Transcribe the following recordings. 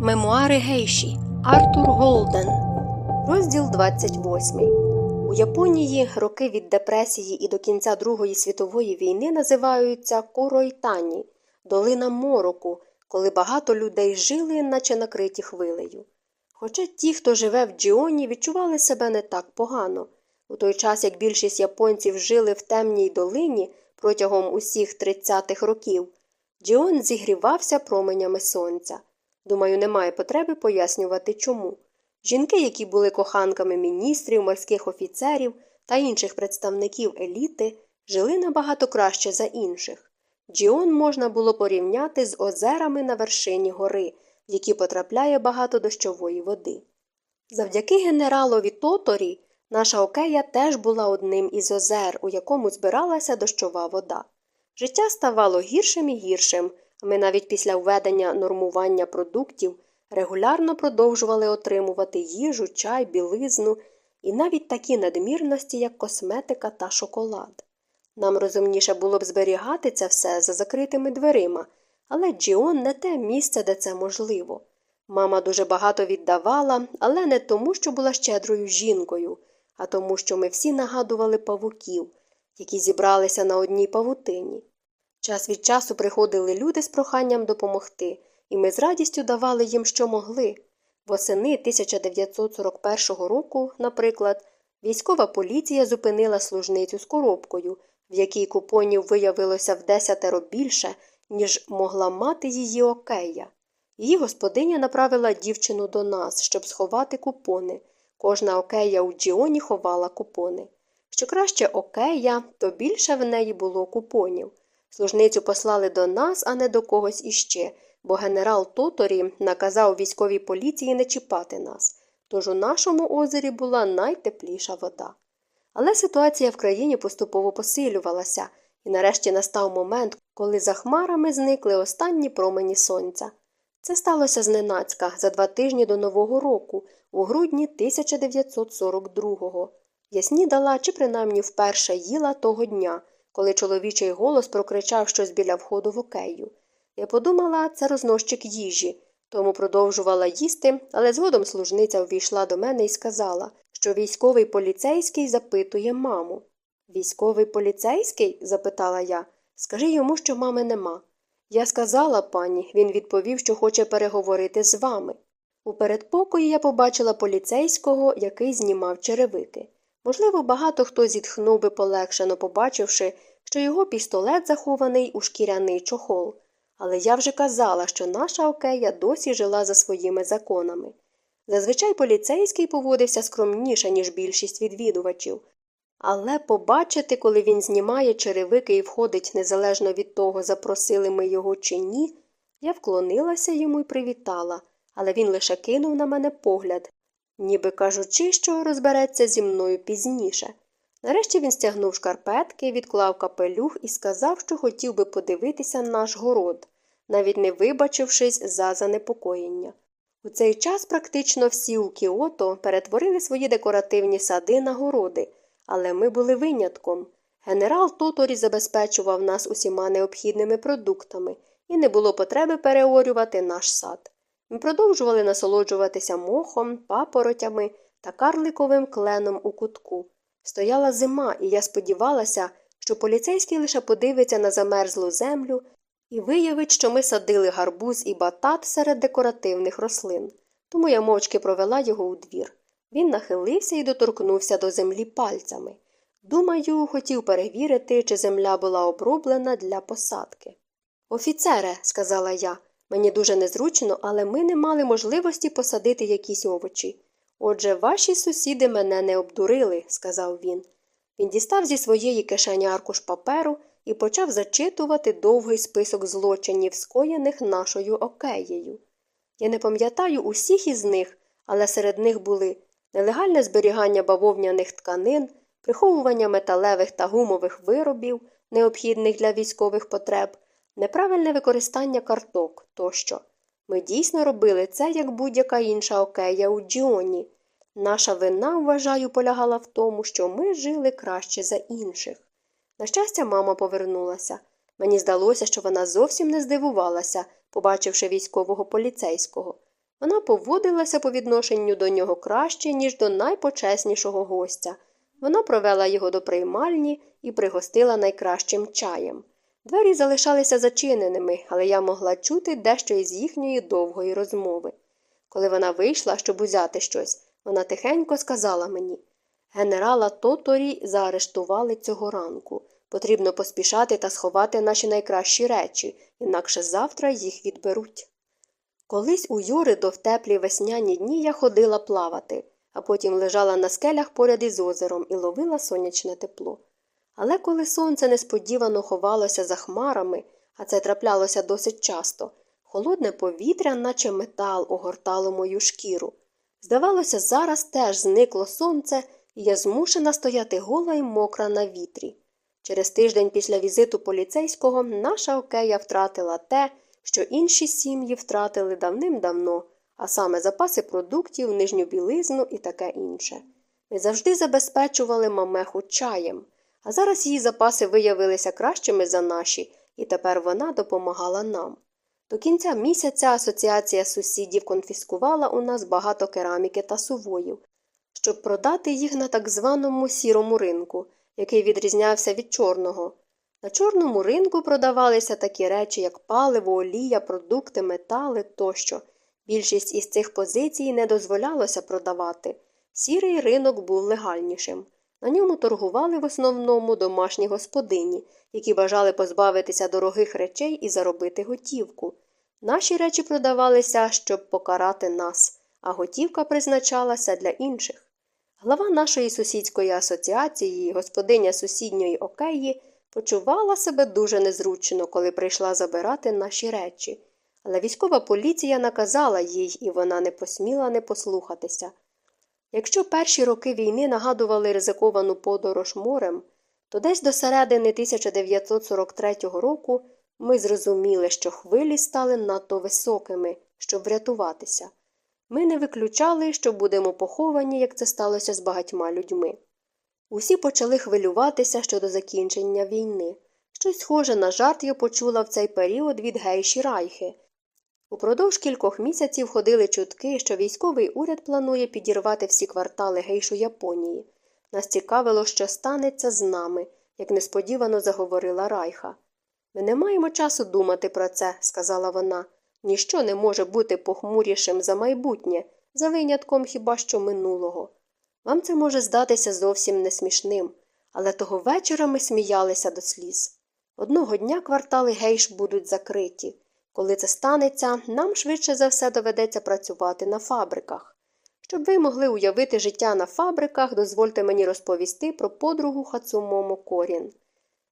Мемуари Гейші Артур Голден. Розділ 28. У Японії роки від депресії і до кінця Другої світової війни називаються Куройтані, долина мороку, коли багато людей жили, наче накриті хвилею. Хоча ті, хто живе в Джіоні, відчували себе не так погано. У той час, як більшість японців жили в темній долині протягом усіх 30-х років, Джіон зігрівався променями сонця. Думаю, немає потреби пояснювати чому. Жінки, які були коханками міністрів, морських офіцерів та інших представників еліти, жили набагато краще за інших. Джіон можна було порівняти з озерами на вершині гори, в які потрапляє багато дощової води. Завдяки генералові Тоторі наша окея теж була одним із озер, у якому збиралася дощова вода. Життя ставало гіршим і гіршим. Ми навіть після введення нормування продуктів регулярно продовжували отримувати їжу, чай, білизну і навіть такі надмірності, як косметика та шоколад. Нам розумніше було б зберігати це все за закритими дверима, але Джіон не те місце, де це можливо. Мама дуже багато віддавала, але не тому, що була щедрою жінкою, а тому, що ми всі нагадували павуків, які зібралися на одній павутині. Час від часу приходили люди з проханням допомогти, і ми з радістю давали їм, що могли. Восени 1941 року, наприклад, військова поліція зупинила служницю з коробкою, в якій купонів виявилося в десятеро більше, ніж могла мати її окея. Її господиня направила дівчину до нас, щоб сховати купони. Кожна окея у Джіоні ховала купони. Що краще окея, то більше в неї було купонів. Служницю послали до нас, а не до когось іще, бо генерал Тоторі наказав військовій поліції не чіпати нас. Тож у нашому озері була найтепліша вода. Але ситуація в країні поступово посилювалася, і нарешті настав момент, коли за хмарами зникли останні промені сонця. Це сталося зненацька за два тижні до Нового року, у грудні 1942-го. Я снідала чи принаймні вперше їла того дня коли чоловічий голос прокричав щось біля входу в окею. Я подумала, це рознощик їжі, тому продовжувала їсти, але згодом служниця увійшла до мене і сказала, що військовий поліцейський запитує маму. Військовий поліцейський? запитала я. Скажи йому, що мами нема. Я сказала пані, він відповів, що хоче переговорити з вами. У передпокої я побачила поліцейського, який знімав черевики. Можливо, багато хто зітхнув би полегшено, побачивши, що його пістолет захований у шкіряний чохол. Але я вже казала, що наша окея досі жила за своїми законами. Зазвичай поліцейський поводився скромніше, ніж більшість відвідувачів. Але побачити, коли він знімає черевики і входить незалежно від того, запросили ми його чи ні, я вклонилася йому і привітала, але він лише кинув на мене погляд, ніби кажучи, що розбереться зі мною пізніше. Нарешті він стягнув шкарпетки, відклав капелюх і сказав, що хотів би подивитися наш город, навіть не вибачившись за занепокоєння. У цей час практично всі у Кіото перетворили свої декоративні сади на городи, але ми були винятком. Генерал Тоторі забезпечував нас усіма необхідними продуктами, і не було потреби переорювати наш сад. Ми продовжували насолоджуватися мохом, папоротями та карликовим кленом у кутку. Стояла зима, і я сподівалася, що поліцейський лише подивиться на замерзлу землю і виявить, що ми садили гарбуз і батат серед декоративних рослин. Тому я мовчки провела його у двір. Він нахилився і доторкнувся до землі пальцями. Думаю, хотів перевірити, чи земля була оброблена для посадки. Офіцере, сказала я, мені дуже незручно, але ми не мали можливості посадити якісь овочі. Отже, ваші сусіди мене не обдурили, сказав він. Він дістав зі своєї кишені аркуш паперу і почав зачитувати довгий список злочинів, скоєних нашою океєю. Я не пам'ятаю усіх із них, але серед них були нелегальне зберігання бавовняних тканин, приховування металевих та гумових виробів, необхідних для військових потреб, неправильне використання карток тощо. Ми дійсно робили це, як будь-яка інша окея у Джіоні. Наша вина, вважаю, полягала в тому, що ми жили краще за інших. На щастя, мама повернулася. Мені здалося, що вона зовсім не здивувалася, побачивши військового поліцейського. Вона поводилася по відношенню до нього краще, ніж до найпочеснішого гостя. Вона провела його до приймальні і пригостила найкращим чаєм. Двері залишалися зачиненими, але я могла чути дещо із їхньої довгої розмови. Коли вона вийшла, щоб узяти щось, вона тихенько сказала мені Генерала Тоторі заарештували цього ранку. Потрібно поспішати та сховати наші найкращі речі, інакше завтра їх відберуть. Колись у Юриду в теплі весняні дні я ходила плавати, а потім лежала на скелях поряд із озером і ловила сонячне тепло. Але коли сонце несподівано ховалося за хмарами, а це траплялося досить часто, холодне повітря, наче метал, огортало мою шкіру. Здавалося, зараз теж зникло сонце, і я змушена стояти гола й мокра на вітрі. Через тиждень після візиту поліцейського наша окея втратила те, що інші сім'ї втратили давним-давно, а саме запаси продуктів, нижню білизну і таке інше. Ми завжди забезпечували мамеху чаєм, а зараз її запаси виявилися кращими за наші, і тепер вона допомагала нам. До кінця місяця асоціація сусідів конфіскувала у нас багато кераміки та сувоїв, щоб продати їх на так званому сірому ринку, який відрізнявся від чорного. На чорному ринку продавалися такі речі, як паливо, олія, продукти, метали тощо. Більшість із цих позицій не дозволялося продавати. Сірий ринок був легальнішим. На ньому торгували в основному домашні господині, які бажали позбавитися дорогих речей і заробити готівку. Наші речі продавалися, щоб покарати нас, а готівка призначалася для інших. Глава нашої сусідської асоціації, господиня сусідньої океї, почувала себе дуже незручно, коли прийшла забирати наші речі. Але військова поліція наказала їй, і вона не посміла не послухатися. Якщо перші роки війни нагадували ризиковану подорож морем, то десь до середини 1943 року ми зрозуміли, що хвилі стали надто високими, щоб врятуватися. Ми не виключали, що будемо поховані, як це сталося з багатьма людьми. Усі почали хвилюватися щодо закінчення війни. Щось схоже на жарт я почула в цей період від гейші Райхи. Упродовж кількох місяців ходили чутки, що військовий уряд планує підірвати всі квартали гейшу Японії. Нас цікавило, що станеться з нами, як несподівано заговорила Райха. Ми не маємо часу думати про це, сказала вона. Ніщо не може бути похмурішим за майбутнє, за винятком хіба що минулого. Вам це може здатися зовсім несмішним, але того вечора ми сміялися до сліз. Одного дня квартали гейш будуть закриті. Коли це станеться, нам швидше за все доведеться працювати на фабриках. Щоб ви могли уявити життя на фабриках, дозвольте мені розповісти про подругу Хацумому Корін.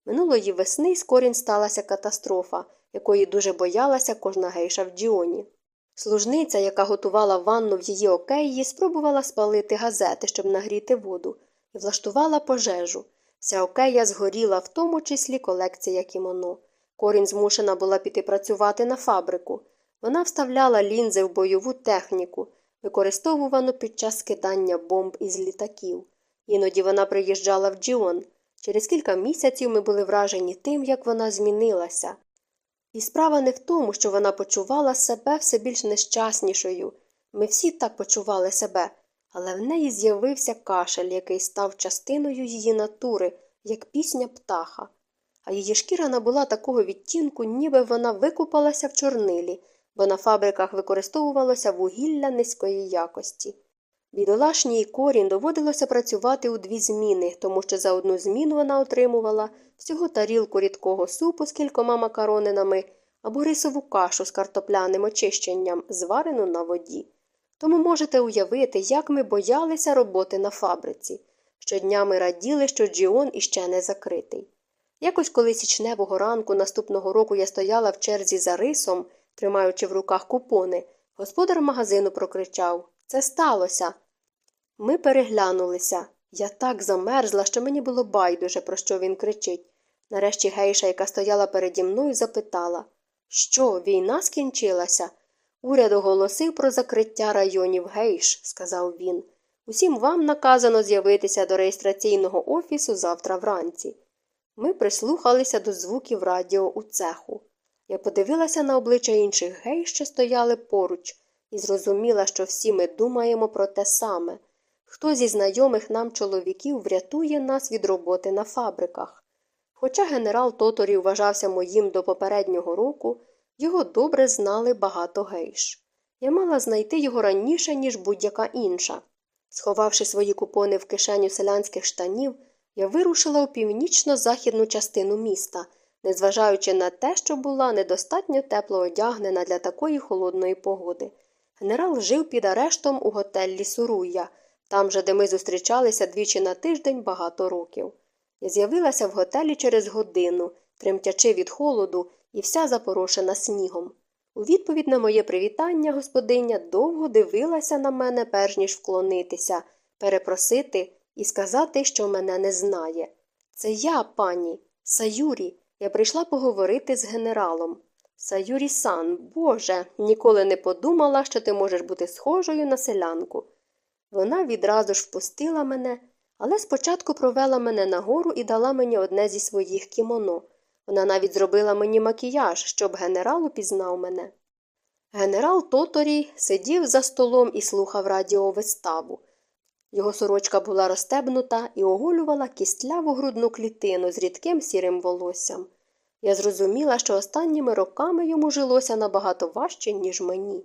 Минулої весни з Корін сталася катастрофа, якої дуже боялася кожна гейша в Діоні. Служниця, яка готувала ванну в її океї, спробувала спалити газети, щоб нагріти воду, і влаштувала пожежу. Вся окея згоріла, в тому числі колекція кімоно. Корінь змушена була піти працювати на фабрику. Вона вставляла лінзи в бойову техніку, використовувану під час скидання бомб із літаків. Іноді вона приїжджала в Джіон. Через кілька місяців ми були вражені тим, як вона змінилася. І справа не в тому, що вона почувала себе все більш нещаснішою. Ми всі так почували себе, але в неї з'явився кашель, який став частиною її натури, як пісня птаха. А її шкіра набула такого відтінку, ніби вона викупалася в чорнилі, бо на фабриках використовувалося вугілля низької якості. Бідолашній корінь доводилося працювати у дві зміни, тому що за одну зміну вона отримувала всього тарілку рідкого супу з кількома макаронинами або рисову кашу з картопляним очищенням, зварену на воді. Тому можете уявити, як ми боялися роботи на фабриці. Щодня ми раділи, що Джіон іще не закритий. Якось коли січневого ранку наступного року я стояла в черзі за рисом, тримаючи в руках купони, господар магазину прокричав Це сталося. Ми переглянулися. Я так замерзла, що мені було байдуже, про що він кричить. Нарешті гейша, яка стояла переді мною, запитала Що, війна скінчилася? Уряд оголосив про закриття районів гейш, сказав він. Усім вам наказано з'явитися до реєстраційного офісу завтра вранці. Ми прислухалися до звуків радіо у цеху. Я подивилася на обличчя інших гей, що стояли поруч. і зрозуміла, що всі ми думаємо про те саме. Хто зі знайомих нам чоловіків врятує нас від роботи на фабриках. Хоча генерал Тоторі вважався моїм до попереднього року, його добре знали багато гейш. Я мала знайти його раніше, ніж будь-яка інша. Сховавши свої купони в кишеню селянських штанів, я вирушила у північно-західну частину міста, незважаючи на те, що була недостатньо тепло одягнена для такої холодної погоди. Генерал жив під арештом у готеллі Суруя, там же, де ми зустрічалися двічі на тиждень багато років. Я з'явилася в готелі через годину, тремтячи від холоду і вся запорошена снігом. У відповідь на моє привітання господиня довго дивилася на мене, перш ніж вклонитися, перепросити і сказати, що мене не знає. Це я, пані, Саюрі. Я прийшла поговорити з генералом. Саюрі сан, Боже, ніколи не подумала, що ти можеш бути схожою на селянку. Вона відразу ж впустила мене, але спочатку провела мене нагору і дала мені одне зі своїх кімоно. Вона навіть зробила мені макіяж, щоб генерал упізнав мене. Генерал Тоторі сидів за столом і слухав радіовиставу. Його сорочка була розтебнута і оголювала кістляву грудну клітину з рідким сірим волоссям. Я зрозуміла, що останніми роками йому жилося набагато важче, ніж мені.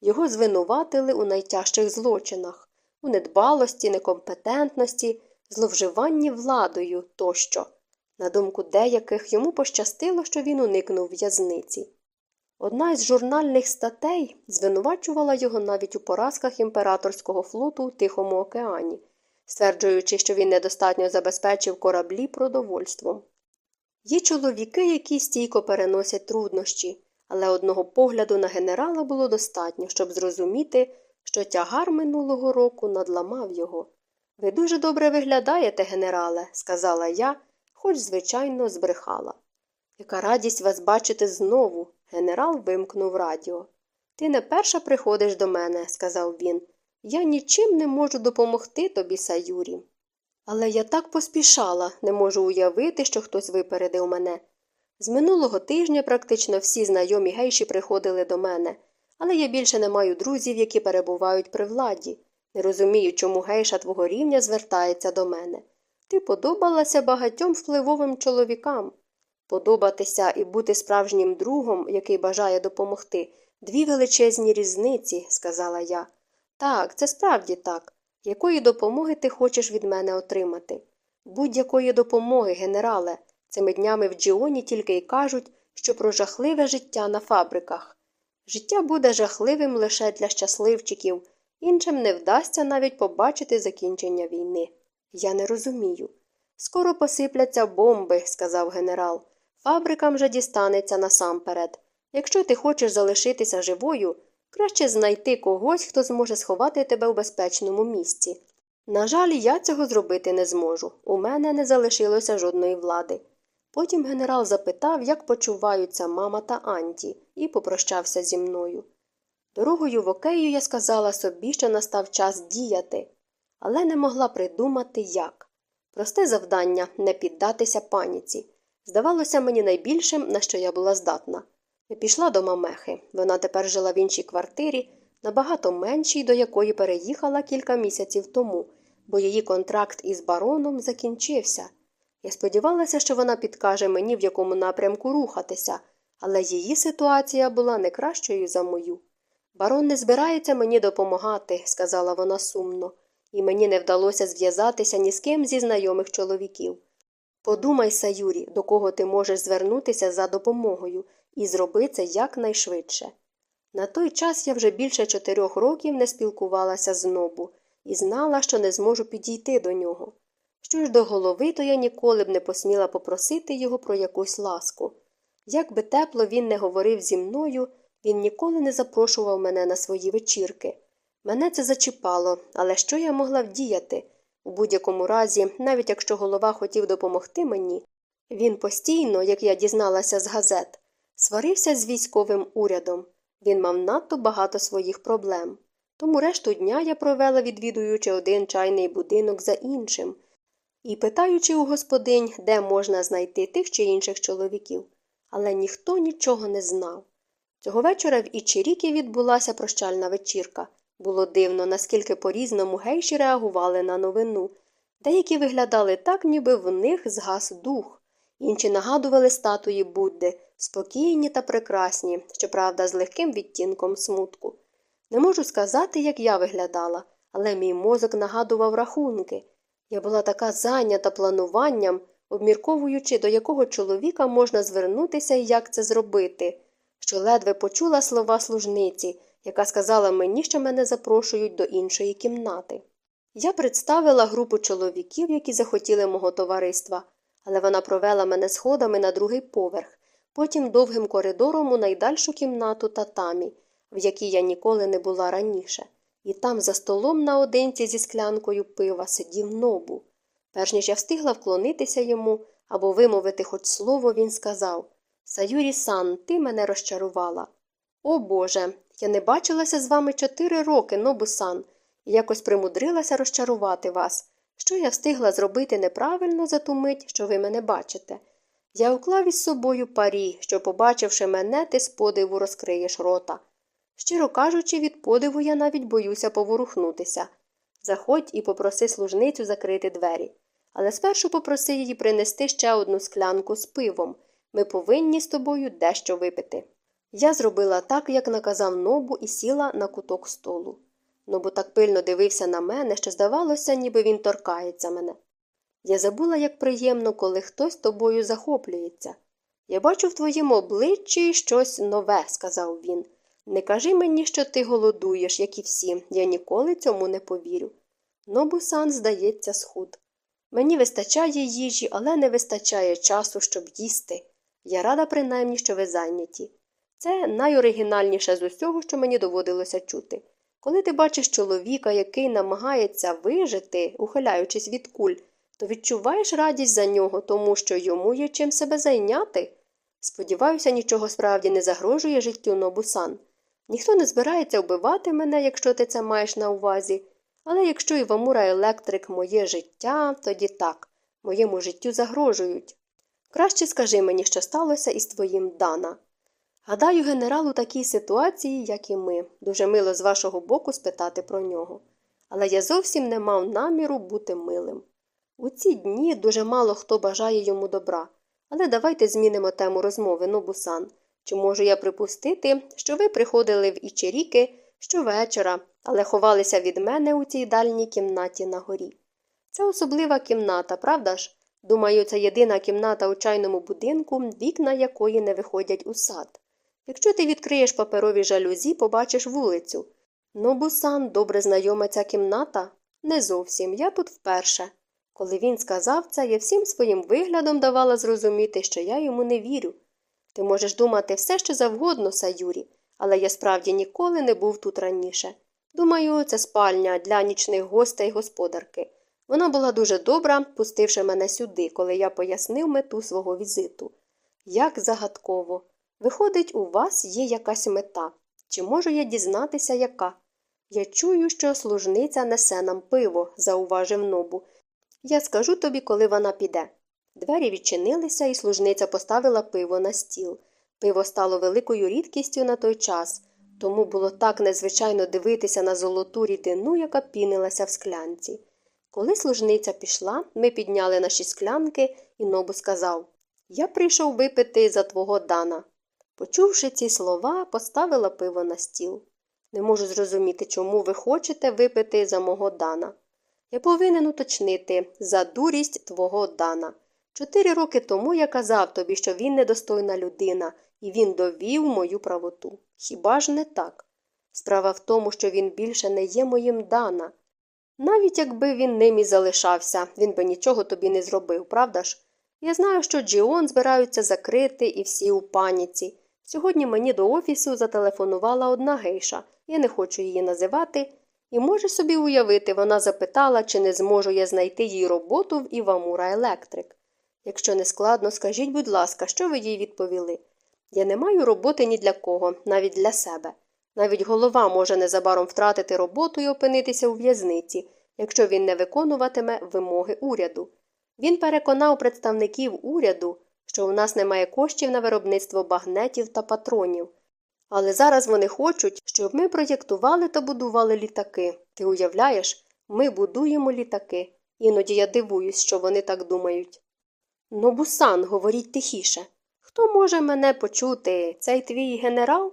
Його звинуватили у найтяжчих злочинах, у недбалості, некомпетентності, зловживанні владою тощо. На думку деяких йому пощастило, що він уникнув в'язниці. Одна із журнальних статей звинувачувала його навіть у поразках імператорського флоту у Тихому океані, стверджуючи, що він недостатньо забезпечив кораблі продовольством. Є чоловіки, які стійко переносять труднощі, але одного погляду на генерала було достатньо, щоб зрозуміти, що тягар минулого року надламав його. Ви дуже добре виглядаєте, генерале, сказала я, хоч, звичайно, збрехала. Яка радість вас бачити знову. Генерал вимкнув радіо. Ти не перша приходиш до мене, сказав він. Я нічим не можу допомогти тобі, Саюрі. Але я так поспішала, не можу уявити, що хтось випередив мене. З минулого тижня практично всі знайомі гейші приходили до мене, але я більше не маю друзів, які перебувають при владі. Не розумію, чому гейша твого рівня звертається до мене. Ти подобалася багатьом впливовим чоловікам. Подобатися і бути справжнім другом, який бажає допомогти, дві величезні різниці, сказала я. Так, це справді так. Якої допомоги ти хочеш від мене отримати? Будь-якої допомоги, генерале. Цими днями в Джіоні тільки й кажуть, що про жахливе життя на фабриках. Життя буде жахливим лише для щасливчиків, іншим не вдасться навіть побачити закінчення війни. Я не розумію. Скоро посипляться бомби, сказав генерал. Фабрикам же дістанеться насамперед. Якщо ти хочеш залишитися живою, краще знайти когось, хто зможе сховати тебе у безпечному місці. На жаль, я цього зробити не зможу. У мене не залишилося жодної влади. Потім генерал запитав, як почуваються мама та Анті, і попрощався зі мною. Дорогою в окею я сказала собі, що настав час діяти, але не могла придумати, як. Просте завдання не піддатися паніці. Здавалося мені найбільшим, на що я була здатна. Я пішла до мамехи. Вона тепер жила в іншій квартирі, набагато меншій, до якої переїхала кілька місяців тому, бо її контракт із бароном закінчився. Я сподівалася, що вона підкаже мені, в якому напрямку рухатися, але її ситуація була не кращою за мою. Барон не збирається мені допомагати, сказала вона сумно, і мені не вдалося зв'язатися ні з ким зі знайомих чоловіків. Подумай, Саюрі, до кого ти можеш звернутися за допомогою, і зроби це якнайшвидше. На той час я вже більше чотирьох років не спілкувалася з нобу і знала, що не зможу підійти до нього. Що ж до голови, то я ніколи б не посміла попросити його про якусь ласку. Як би тепло він не говорив зі мною, він ніколи не запрошував мене на свої вечірки. Мене це зачіпало, але що я могла вдіяти? У будь-якому разі, навіть якщо голова хотів допомогти мені, він постійно, як я дізналася з газет, сварився з військовим урядом. Він мав надто багато своїх проблем. Тому решту дня я провела, відвідуючи один чайний будинок за іншим і питаючи у господинь, де можна знайти тих чи інших чоловіків. Але ніхто нічого не знав. Цього вечора в Ічирікі відбулася прощальна вечірка. Було дивно, наскільки по різному гейші реагували на новину. Деякі виглядали так, ніби в них згас дух, інші нагадували статуї Будди, спокійні та прекрасні, щоправда, з легким відтінком смутку. Не можу сказати, як я виглядала, але мій мозок нагадував рахунки. Я була така зайнята плануванням, обмірковуючи, до якого чоловіка можна звернутися і як це зробити, що ледве почула слова служниці, яка сказала мені, що мене запрошують до іншої кімнати. Я представила групу чоловіків, які захотіли мого товариства, але вона провела мене сходами на другий поверх, потім довгим коридором у найдальшу кімнату татамі, в якій я ніколи не була раніше, і там за столом наодинці зі склянкою пива сидів нобу. Перш ніж я встигла вклонитися йому або вимовити хоч слово, він сказав Саюрі сан, ти мене розчарувала. О Боже, я не бачилася з вами чотири роки, нобу сан, і якось примудрилася розчарувати вас. Що я встигла зробити неправильно за ту мить, що ви мене бачите? Я уклав із собою парі, що, побачивши мене, ти з подиву розкриєш рота. Щиро кажучи, від подиву я навіть боюся поворухнутися. Заходь і попроси служницю закрити двері. Але спершу попроси її принести ще одну склянку з пивом. Ми повинні з тобою дещо випити. Я зробила так, як наказав нобу, і сіла на куток столу. Нобу так пильно дивився на мене, що здавалося, ніби він торкається мене. Я забула, як приємно, коли хтось тобою захоплюється. Я бачу в твоєму обличчі щось нове, сказав він. Не кажи мені, що ти голодуєш, як і всі, я ніколи цьому не повірю. Нобусан, здається, схуд. Мені вистачає їжі, але не вистачає часу, щоб їсти. Я рада, принаймні, що ви зайняті. Це найоригінальніше з усього, що мені доводилося чути. Коли ти бачиш чоловіка, який намагається вижити, ухиляючись від куль, то відчуваєш радість за нього, тому що йому є чим себе зайняти. Сподіваюся, нічого справді не загрожує життю Нобусан. Ніхто не збирається вбивати мене, якщо ти це маєш на увазі, але якщо Івамура електрик моє життя, тоді так, моєму життю загрожують. Краще скажи мені, що сталося із твоїм Дана. Гадаю, генерал у такій ситуації, як і ми, дуже мило з вашого боку спитати про нього. Але я зовсім не мав наміру бути милим. У ці дні дуже мало хто бажає йому добра. Але давайте змінимо тему розмови, Нобусан. Чи можу я припустити, що ви приходили в Ічеріки щовечора, але ховалися від мене у цій дальній кімнаті на горі? Це особлива кімната, правда ж? Думаю, це єдина кімната у чайному будинку, вікна якої не виходять у сад. Якщо ти відкриєш паперові жалюзі, побачиш вулицю. Нобусан, добре знайома ця кімната? Не зовсім, я тут вперше. Коли він сказав це, я всім своїм виглядом давала зрозуміти, що я йому не вірю. Ти можеш думати все, що завгодно, Саюрі, але я справді ніколи не був тут раніше. Думаю, це спальня для нічних гостей господарки. Вона була дуже добра, пустивши мене сюди, коли я пояснив мету свого візиту. Як загадково. Виходить, у вас є якась мета. Чи можу я дізнатися, яка? Я чую, що служниця несе нам пиво, зауважив нобу. Я скажу тобі, коли вона піде. Двері відчинилися, і служниця поставила пиво на стіл. Пиво стало великою рідкістю на той час, тому було так незвичайно дивитися на золоту рідину, яка пінилася в склянці. Коли служниця пішла, ми підняли наші склянки, і нобу сказав Я прийшов випити за твого Дана. Почувши ці слова, поставила пиво на стіл. Не можу зрозуміти, чому ви хочете випити за мого Дана. Я повинен уточнити за дурість твого Дана. Чотири роки тому я казав тобі, що він недостойна людина, і він довів мою правоту. Хіба ж не так? Справа в тому, що він більше не є моїм Дана. Навіть якби він ним і залишався, він би нічого тобі не зробив, правда ж? Я знаю, що Джіон збираються закрити і всі у паніці. Сьогодні мені до офісу зателефонувала одна гейша, я не хочу її називати, і може собі уявити, вона запитала, чи не зможу я знайти їй роботу в Івамура Електрик. Якщо не складно, скажіть, будь ласка, що ви їй відповіли? Я не маю роботи ні для кого, навіть для себе. Навіть голова може незабаром втратити роботу і опинитися у в'язниці, якщо він не виконуватиме вимоги уряду. Він переконав представників уряду, що у нас немає коштів на виробництво багнетів та патронів. Але зараз вони хочуть, щоб ми проєктували та будували літаки. Ти уявляєш, ми будуємо літаки. Іноді я дивуюсь, що вони так думають. Нобусан, говоріть тихіше. Хто може мене почути? Цей твій генерал?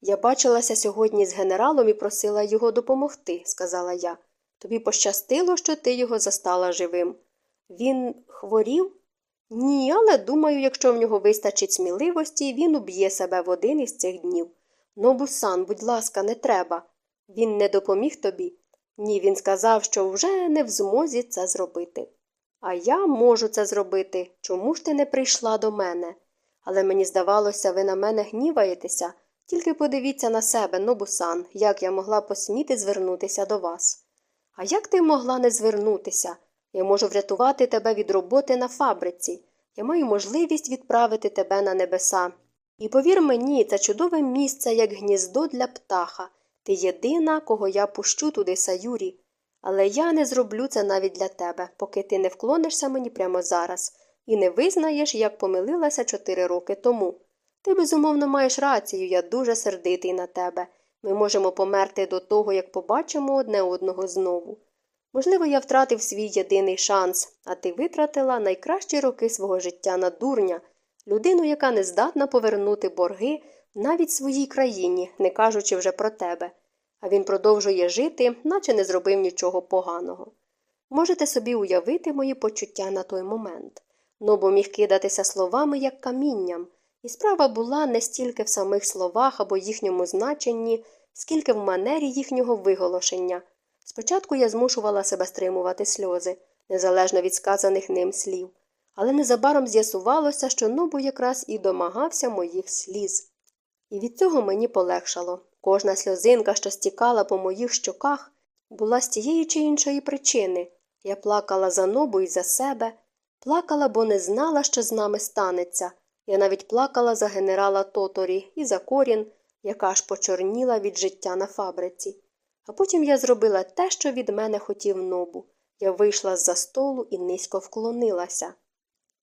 Я бачилася сьогодні з генералом і просила його допомогти, сказала я. Тобі пощастило, що ти його застала живим. Він хворів? Ні, але думаю, якщо в нього вистачить сміливості, він уб'є себе в один із цих днів. Нобусан, будь ласка, не треба. Він не допоміг тобі? Ні, він сказав, що вже не в змозі це зробити. А я можу це зробити. Чому ж ти не прийшла до мене? Але мені здавалося, ви на мене гніваєтеся. Тільки подивіться на себе, Нобусан, як я могла посміти звернутися до вас. А як ти могла не звернутися? Я можу врятувати тебе від роботи на фабриці. Я маю можливість відправити тебе на небеса. І повір мені, це чудове місце, як гніздо для птаха. Ти єдина, кого я пущу туди, Саюрі. Але я не зроблю це навіть для тебе, поки ти не вклонишся мені прямо зараз і не визнаєш, як помилилася чотири роки тому. Ти, безумовно, маєш рацію, я дуже сердитий на тебе. Ми можемо померти до того, як побачимо одне одного знову. Можливо, я втратив свій єдиний шанс, а ти витратила найкращі роки свого життя на дурня, людину, яка не здатна повернути борги навіть своїй країні, не кажучи вже про тебе. А він продовжує жити, наче не зробив нічого поганого. Можете собі уявити мої почуття на той момент. Нобо міг кидатися словами, як камінням, і справа була не стільки в самих словах або їхньому значенні, скільки в манері їхнього виголошення. Спочатку я змушувала себе стримувати сльози, незалежно від сказаних ним слів, але незабаром з'ясувалося, що Нобу якраз і домагався моїх сліз. І від цього мені полегшало. Кожна сльозинка, що стікала по моїх щоках, була з тієї чи іншої причини. Я плакала за Нобу і за себе, плакала, бо не знала, що з нами станеться. Я навіть плакала за генерала Тоторі і за корін, яка аж почорніла від життя на фабриці. А потім я зробила те, що від мене хотів нобу. Я вийшла з за столу і низько вклонилася.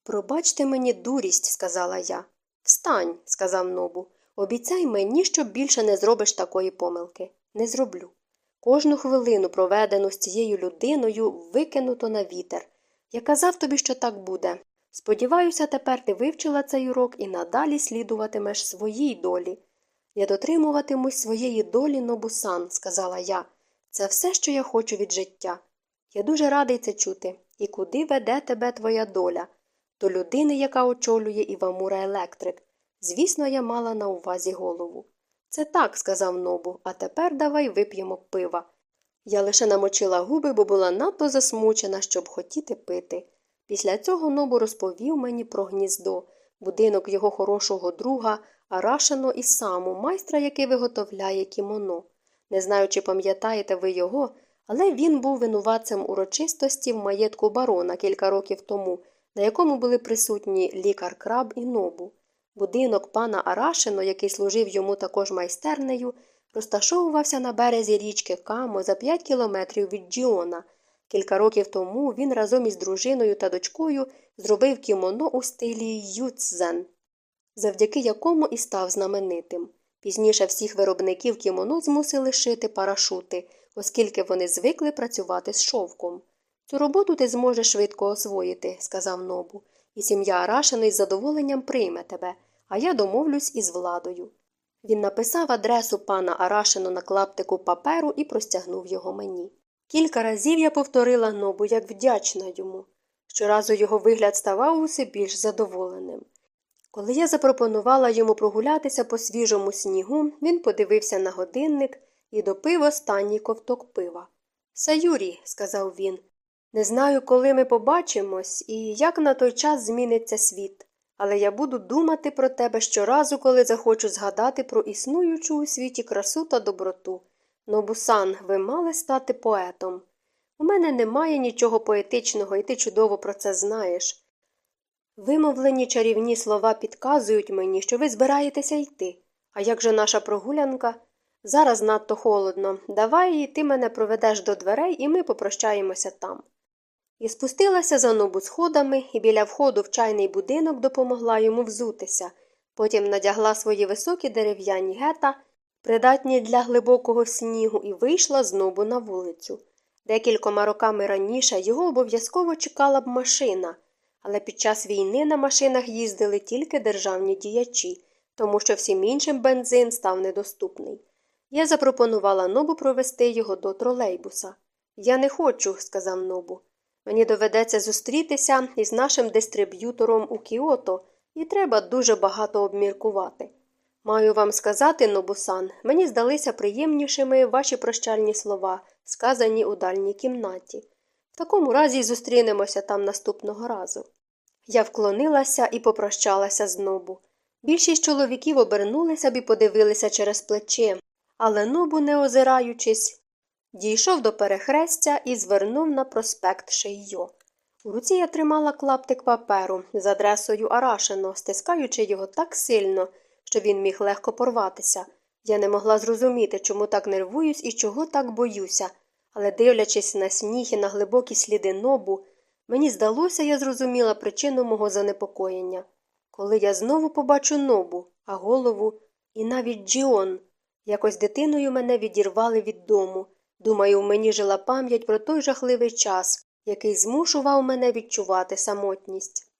Пробачте мені дурість, сказала я. Встань, сказав нобу. Обіцяй мені, що більше не зробиш такої помилки. Не зроблю. Кожну хвилину, проведену з цією людиною, викинуто на вітер. Я казав тобі, що так буде. Сподіваюся, тепер ти вивчила цей урок і надалі слідуватимеш своїй долі. Я дотримуватимусь своєї долі Нобусан, сказала я. Це все, що я хочу від життя. Я дуже радий це чути. І куди веде тебе твоя доля? До людини, яка очолює Івамура Електрик. Звісно, я мала на увазі голову. Це так, сказав Нобу, а тепер давай вип'ємо пива. Я лише намочила губи, бо була надто засмучена, щоб хотіти пити. Після цього Нобу розповів мені про гніздо, будинок його хорошого друга, Арашино і саму, майстра, який виготовляє кімоно. Не знаю, чи пам'ятаєте ви його, але він був винуватцем урочистості в маєтку барона кілька років тому, на якому були присутні лікар краб і нобу. Будинок пана Арашино, який служив йому також майстернею, розташовувався на березі річки Камо за 5 кілометрів від Джіона. Кілька років тому він разом із дружиною та дочкою зробив кімоно у стилі Юцзен, завдяки якому і став знаменитим. Пізніше всіх виробників кімоно змусили шити парашути, оскільки вони звикли працювати з шовком. Цю роботу ти зможеш швидко освоїти, сказав Нобу, і сім'я Арашини з задоволенням прийме тебе, а я домовлюсь із владою. Він написав адресу пана Арашину на клаптику паперу і простягнув його мені. Кілька разів я повторила Нобу, як вдячна йому. Щоразу його вигляд ставав усе більш задоволеним. Коли я запропонувала йому прогулятися по свіжому снігу, він подивився на годинник і допив останній ковток пива. Саюрі, сказав він, не знаю, коли ми побачимось і як на той час зміниться світ, але я буду думати про тебе щоразу, коли захочу згадати про існуючу у світі красу та доброту. Нобусан, ви мали стати поетом. У мене немає нічого поетичного, і ти чудово про це знаєш. Вимовлені чарівні слова підказують мені, що ви збираєтеся йти. А як же наша прогулянка? Зараз надто холодно. Давай ти мене проведеш до дверей, і ми попрощаємося там. І спустилася за нобу сходами і біля входу в чайний будинок допомогла йому взутися. Потім надягла свої високі дерев'яні гета, придатні для глибокого снігу, і вийшла знову на вулицю. Декількома роками раніше його обов'язково чекала б машина, але під час війни на машинах їздили тільки державні діячі, тому що всім іншим бензин став недоступний. Я запропонувала Нобу провести його до тролейбуса. Я не хочу, сказав Нобу. Мені доведеться зустрітися із нашим дистриб'ютором у Кіото, і треба дуже багато обміркувати. Маю вам сказати, Нобусан, мені здалися приємнішими ваші прощальні слова, сказані у дальній кімнаті. Такому разі зустрінемося там наступного разу. Я вклонилася і попрощалася з Нобу. Більшість чоловіків обернулися б і подивилися через плече, але Нобу, не озираючись, дійшов до перехрестя і звернув на проспект Шеййо. У руці я тримала клаптик паперу з адресою Арашино, стискаючи його так сильно, що він міг легко порватися. Я не могла зрозуміти, чому так нервуюсь і чого так боюся, але, дивлячись на сніг і на глибокі сліди нобу, мені здалося, я зрозуміла причину мого занепокоєння. Коли я знову побачу нобу, а голову і навіть Джіон, якось дитиною мене відірвали від дому. Думаю, в мені жила пам'ять про той жахливий час, який змушував мене відчувати самотність.